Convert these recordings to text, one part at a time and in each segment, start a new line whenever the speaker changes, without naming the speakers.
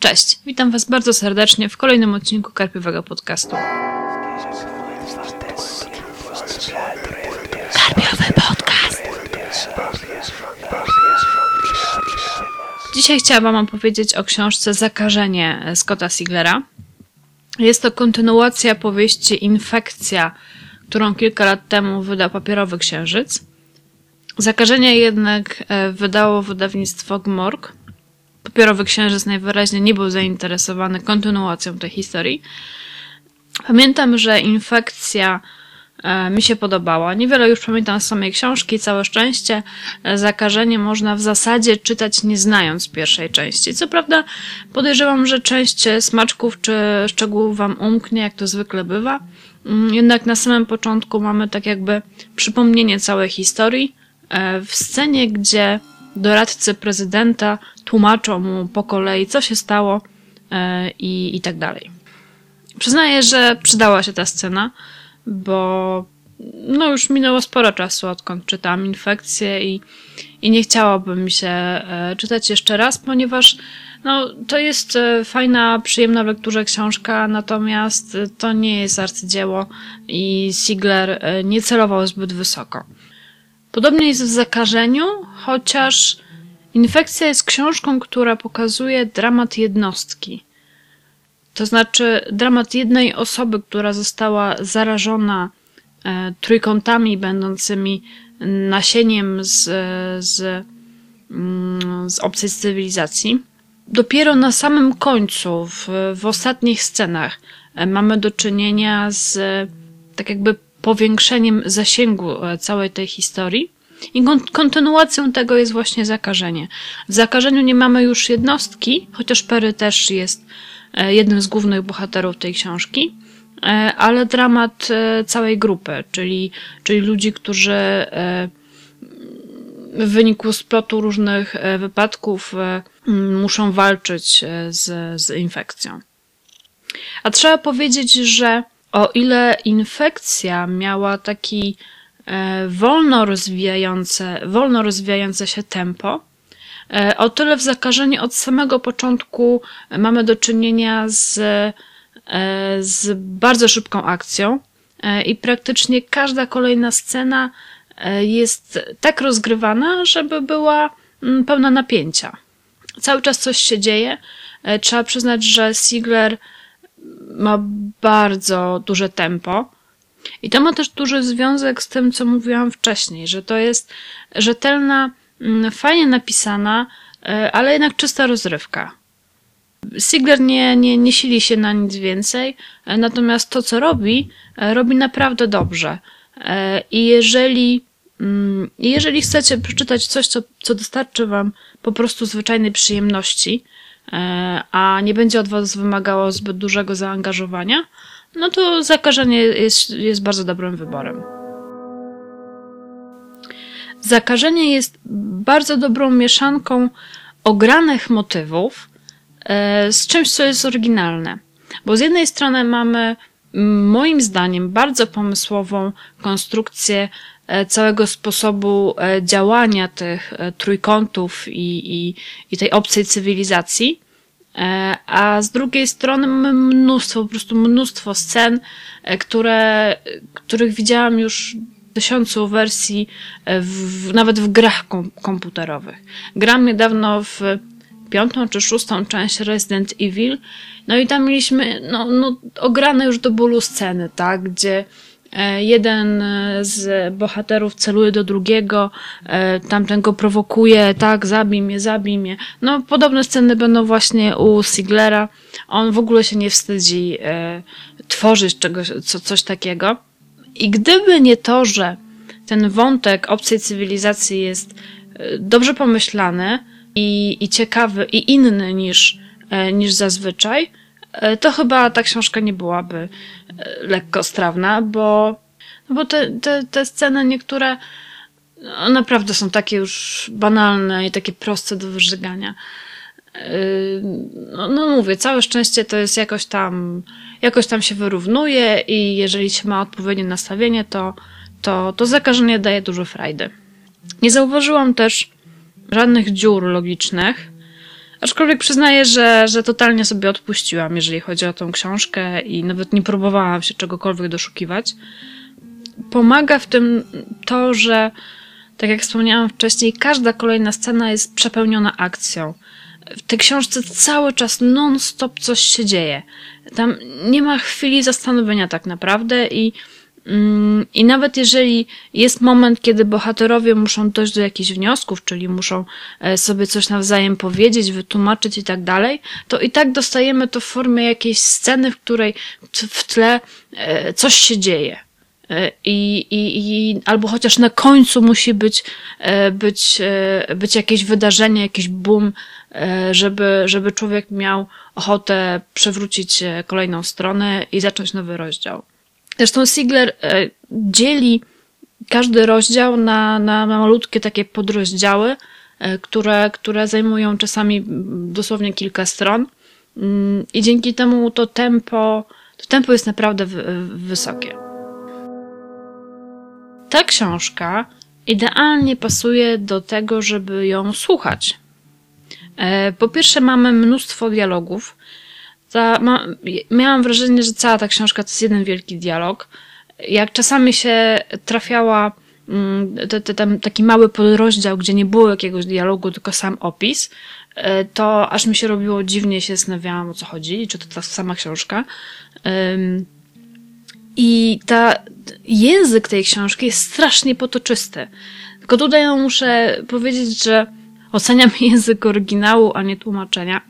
Cześć, witam Was bardzo serdecznie w kolejnym odcinku Karpiowego Podcastu. Karpiowy Podcast. Dzisiaj chciałam Wam opowiedzieć o książce Zakażenie Scotta Siglera. Jest to kontynuacja powieści Infekcja, którą kilka lat temu wydał Papierowy Księżyc. Zakażenie jednak e, wydało wydawnictwo Gmorg. Papierowy Księżyc najwyraźniej nie był zainteresowany kontynuacją tej historii. Pamiętam, że infekcja e, mi się podobała. Niewiele już pamiętam z samej książki, całe szczęście. E, zakażenie można w zasadzie czytać nie znając pierwszej części. Co prawda podejrzewam, że część smaczków czy szczegółów wam umknie, jak to zwykle bywa. Mm, jednak na samym początku mamy tak jakby przypomnienie całej historii e, w scenie, gdzie doradcy prezydenta tłumaczą mu po kolei, co się stało i, i tak dalej. Przyznaję, że przydała się ta scena, bo no już minęło sporo czasu, odkąd czytałam infekcję i, i nie chciałabym mi się e, czytać jeszcze raz, ponieważ no, to jest e, fajna, przyjemna w lekturze książka, natomiast to nie jest arcydzieło i Sigler e, nie celował zbyt wysoko. Podobnie jest w zakażeniu, chociaż infekcja jest książką, która pokazuje dramat jednostki. To znaczy dramat jednej osoby, która została zarażona e, trójkątami będącymi nasieniem z, z, mm, z obcej cywilizacji. Dopiero na samym końcu, w, w ostatnich scenach, e, mamy do czynienia z tak jakby powiększeniem zasięgu e, całej tej historii. I kontynuacją tego jest właśnie zakażenie. W zakażeniu nie mamy już jednostki, chociaż Pery też jest E, jednym z głównych bohaterów tej książki, e, ale dramat całej grupy, czyli, czyli ludzi, którzy w wyniku splotu różnych wypadków muszą walczyć z, z infekcją. A trzeba powiedzieć, że o ile infekcja miała taki wolno rozwijające, wolno rozwijające się tempo, E, o tyle w zakażeniu od samego początku mamy do czynienia z, e, z bardzo szybką akcją e, i praktycznie każda kolejna scena jest tak rozgrywana, żeby była mm, pełna napięcia. Cały czas coś się dzieje. Trzeba przyznać, że Sigler ma bardzo duże tempo. I to ma też duży związek z tym, co mówiłam wcześniej, że to jest rzetelna Mm, fajnie napisana, e, ale jednak czysta rozrywka. Sigler nie, nie, nie sili się na nic więcej, e, natomiast to, co robi, e, robi naprawdę dobrze. I jeżeli, mm, jeżeli chcecie przeczytać coś, co, co dostarczy Wam po prostu zwyczajnej przyjemności, a nie będzie od Was wymagało zbyt dużego zaangażowania, no to zakażenie jest, jest bardzo dobrym wyborem. Zakażenie jest bardzo dobrą mieszanką ogranych motywów e, z czymś, co jest oryginalne. Bo z jednej strony mamy, moim zdaniem, bardzo pomysłową konstrukcję e, całego sposobu e, działania tych trójkątów i, i, i tej obcej cywilizacji, a z drugiej strony mamy mnóstwo, po prostu mnóstwo scen, które, których widziałam już tysiącu wersji, e, w, nawet w grach kom komputerowych. Gram niedawno w piątą czy szóstą część Resident Evil, no i tam mieliśmy no, no, ograne już do bólu sceny, tak, gdzie e, jeden z bohaterów celuje do drugiego, e, tamten go prowokuje, tak, zabij mnie, zabij mnie. No, podobne sceny będą właśnie u Siglera. On w ogóle się nie wstydzi tworzyć czegoś, co, coś takiego. I gdyby nie to, że ten wątek obcej cywilizacji jest e, dobrze pomyślany i, i ciekawy i inny niż, e, niż zazwyczaj, e, to chyba ta książka nie byłaby lekko strawna, bo, no bo te, te, te sceny niektóre no, naprawdę są takie już banalne i takie proste do wyżygania. No, no mówię, całe szczęście to jest jakoś tam, jakoś tam się wyrównuje i jeżeli się ma odpowiednie nastawienie, to, to, to zakażenie daje dużo frajdy. Nie zauważyłam też żadnych dziur logicznych, Aczkolwiek przyznaję, że, że totalnie sobie odpuściłam, jeżeli chodzi o tą książkę i nawet nie próbowałam się czegokolwiek doszukiwać. Pomaga w tym to, że tak jak wspomniałam wcześniej, każda kolejna scena jest przepełniona akcją. W tej książce cały czas non-stop coś się dzieje. Tam nie ma chwili zastanowienia tak naprawdę i i nawet jeżeli jest moment, kiedy bohaterowie muszą dojść do jakichś wniosków, czyli muszą e, sobie coś nawzajem powiedzieć, wytłumaczyć i tak dalej, to i tak dostajemy to w formie jakiejś sceny, w której w tle e, coś się dzieje. E, I, i, i albo chociaż na końcu musi być, być, być jakieś wydarzenie, jakiś boom, żeby, żeby człowiek miał ochotę przewrócić kolejną stronę i zacząć nowy rozdział. Zresztą Sigler dzieli każdy rozdział na, na malutkie takie podrozdziały, które, które zajmują czasami dosłownie kilka stron. Mm, I dzięki temu to tempo, to tempo jest naprawdę wysokie. Ta książka idealnie pasuje do tego, żeby ją słuchać. E, po pierwsze, mamy mnóstwo dialogów. Ta, ma, miałam wrażenie, że cała ta książka to jest jeden wielki dialog. Jak czasami się trafiała mm, te, te, ten taki mały podrozdział, gdzie nie było jakiegoś dialogu, tylko sam opis, e, to aż mi się robiło dziwnie, się zastanawiałam o co chodzi, czy to ta sama książka. I ta, język tej książki jest strasznie potoczysty. Tylko tutaj muszę powiedzieć, że oceniam język oryginału, a nie tłumaczenia.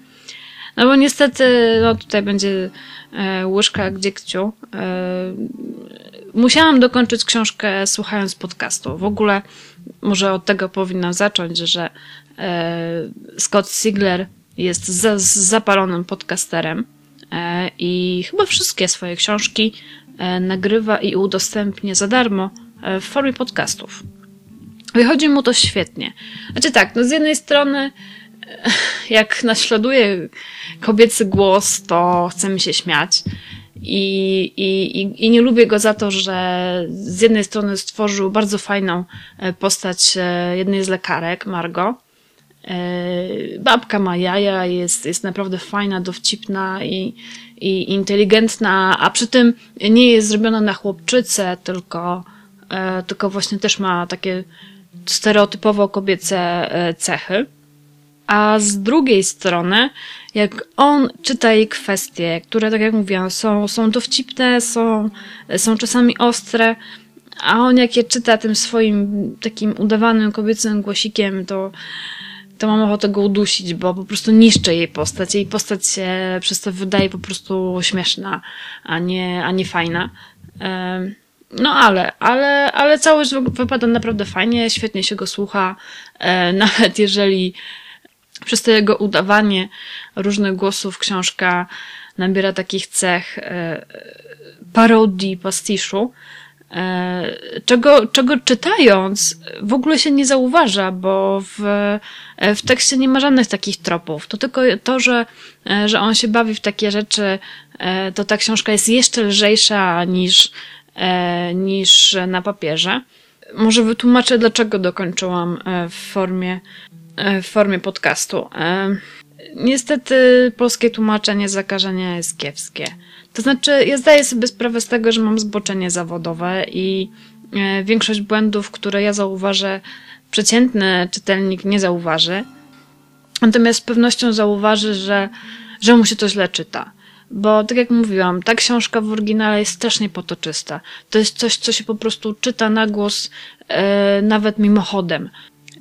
No bo niestety, no tutaj będzie e, łyżka gdzie kciu. E, musiałam dokończyć książkę słuchając podcastu. W ogóle może od tego powinnam zacząć, że e, Scott Sigler jest za, zapalonym podcasterem e, i chyba wszystkie swoje książki E, nagrywa i udostępnia za darmo e, w formie podcastów. Wychodzi mu to świetnie. Znaczy tak, no z jednej strony jak naśladuje kobiecy głos, to chce mi się śmiać. I, i, I nie lubię go za to, że z jednej strony stworzył bardzo fajną postać jednej z lekarek, Margo. Babka ma jaja, jest, jest naprawdę fajna, dowcipna i, i inteligentna, a przy tym nie jest zrobiona na chłopczycę, tylko, e, tylko właśnie też ma takie stereotypowo kobiece e, cechy. A z drugiej strony, jak on czyta jej kwestie, które, tak jak mówiłam, są, są dowcipne, są, są czasami ostre, a on jak je czyta tym swoim takim udawanym kobiecym głosikiem, to to mam ochotę go udusić, bo po prostu niszczę jej postać. Jej postać się przez to wydaje po prostu śmieszna, a nie, a nie fajna. No ale, ale, ale całość wypada naprawdę fajnie, świetnie się go słucha, e, nawet jeżeli przez to jego udawanie różnych głosów książka nabiera takich cech e, parodii, pastiszu, E, czego, czego czytając w ogóle się nie zauważa, bo w, e, w tekście nie ma żadnych takich tropów. To tylko to, że, że on się bawi w takie rzeczy, to ta książka jest jeszcze lżejsza niż, niż na papierze. Może wytłumaczę, dlaczego dokończyłam w formie, w formie podcastu. Niestety polskie tłumaczenie zakażenia jest kiepskie. To znaczy, ja zdaję sobie sprawę z tego, że mam zboczenie zawodowe i e, większość błędów, które ja zauważę, przeciętny czytelnik nie zauważy. Natomiast z pewnością zauważy, że, że mu się to źle czyta. Bo tak jak mówiłam, ta książka w oryginale jest strasznie potoczysta. To jest coś, co się po prostu czyta na głos, e, nawet mimochodem.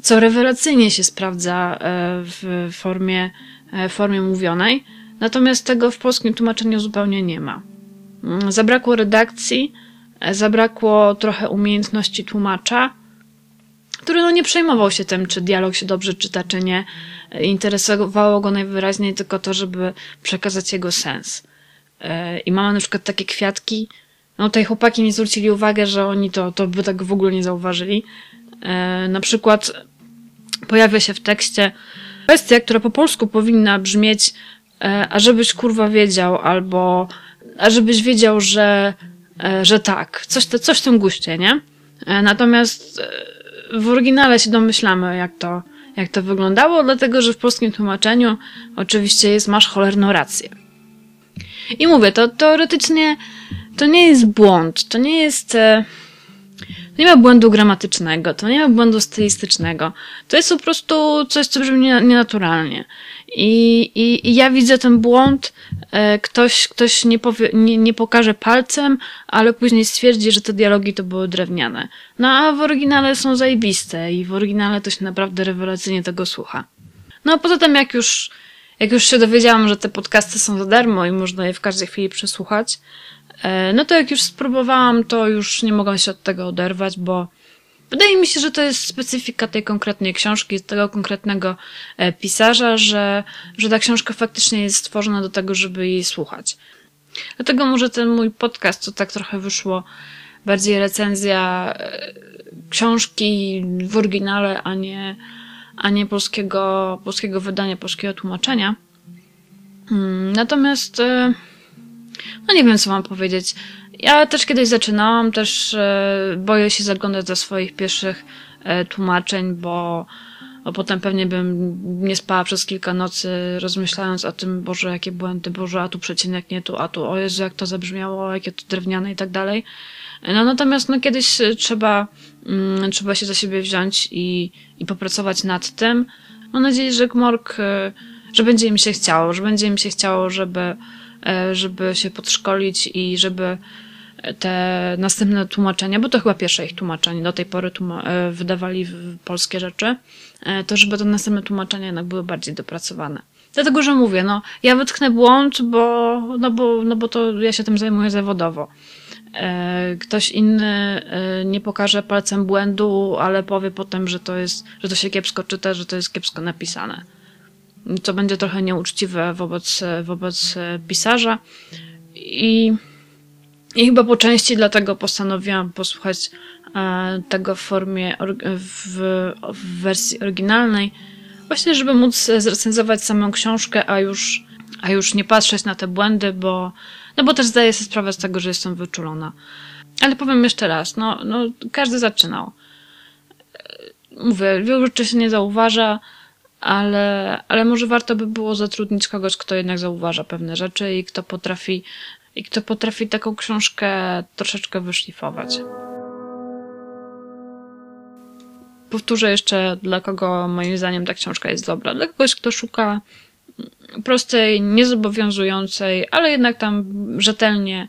Co rewelacyjnie się sprawdza e, w formie, e, formie mówionej Natomiast tego w polskim tłumaczeniu zupełnie nie ma. Mm, zabrakło redakcji, e, zabrakło trochę umiejętności tłumacza, który no nie przejmował się tym, czy dialog się dobrze czyta, czy nie. Interesowało go najwyraźniej tylko to, żeby przekazać jego sens. I mamy na przykład takie kwiatki. No tutaj chłopaki nie zwrócili uwagę, że oni to, to by tak w ogóle nie zauważyli. Na przykład pojawia się w tekście kwestia, która po polsku powinna brzmieć E, a żebyś kurwa wiedział, albo a żebyś wiedział, że, e, że tak, coś, coś w tym guście, nie? E, natomiast w oryginale się domyślamy, jak to, jak to wyglądało, dlatego że w polskim tłumaczeniu oczywiście jest masz cholerną rację. I mówię, to teoretycznie to nie jest błąd, to nie jest. To nie ma błędu gramatycznego, to nie ma błędu stylistycznego. To jest po prostu coś, co brzmi nienaturalnie. I, i, I ja widzę ten błąd, e, ktoś, ktoś nie, powie, nie, nie pokaże palcem, ale później stwierdzi, że te dialogi to były drewniane. No a w oryginale są zajebiste i w oryginale to się naprawdę rewelacyjnie tego słucha. No a poza tym, jak już, jak już się dowiedziałam, że te podcasty są za darmo i można je w każdej chwili przesłuchać, no to jak już spróbowałam, to już nie mogłam się od tego oderwać, bo Wydaje mi się, że to jest specyfika tej konkretnej książki, tego konkretnego e, pisarza, że, że ta książka faktycznie jest stworzona do tego, żeby jej słuchać. Dlatego może ten mój podcast to tak trochę wyszło bardziej recenzja e, książki w oryginale, a nie, a nie polskiego, polskiego wydania, polskiego tłumaczenia. Hmm, natomiast, e, no nie wiem, co mam powiedzieć. Ja też kiedyś zaczynałam, też e, boję się zaglądać do swoich pierwszych e, tłumaczeń, bo, bo potem pewnie bym nie spała przez kilka nocy, rozmyślając o tym, Boże, jakie błędy, Boże, a tu przecinek nie tu, a tu, o Jezu, jak to zabrzmiało, jakie to drewniane i tak dalej. No natomiast no kiedyś trzeba, mm, trzeba się za siebie wziąć i, i popracować nad tym. Mam nadzieję, że Gmork, e, że będzie mi się chciało, że będzie mi się chciało, żeby, żeby się podszkolić i żeby te następne tłumaczenia, bo to chyba pierwsze ich tłumaczenie, do tej pory e, wydawali polskie rzeczy, e, to żeby te następne tłumaczenia jednak były bardziej dopracowane. Dlatego, że mówię, no, ja wytknę błąd, bo, no bo, no bo to ja się tym zajmuję zawodowo. E, ktoś inny nie pokaże palcem błędu, ale powie potem, że to jest, że to się kiepsko czyta, że to jest kiepsko napisane. Co będzie trochę nieuczciwe wobec, wobec pisarza. I i chyba po części dlatego postanowiłam posłuchać e, tego w formie, w, w wersji oryginalnej, właśnie żeby móc zrecenzować samą książkę, a już, a już nie patrzeć na te błędy, bo, no bo też zdaję sobie sprawę z tego, że jestem wyczulona. Ale powiem jeszcze raz, no, no każdy zaczynał. Mówię, wielu rzeczy się nie zauważa, ale, ale może warto by było zatrudnić kogoś, kto jednak zauważa pewne rzeczy i kto potrafi i kto potrafi taką książkę troszeczkę wyszlifować. Powtórzę jeszcze, dla kogo moim zdaniem ta książka jest dobra. Dla kogoś, kto szuka prostej, niezobowiązującej, ale jednak tam rzetelnie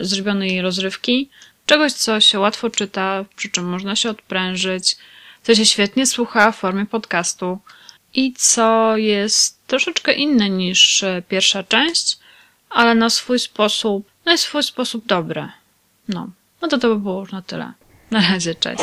zrobionej rozrywki. Czegoś, co się łatwo czyta, przy czym można się odprężyć, co się świetnie słucha w formie podcastu i co jest troszeczkę inne niż pierwsza część, ale na swój sposób, na swój sposób dobre. No, no to to by było już na tyle. Na razie, cześć.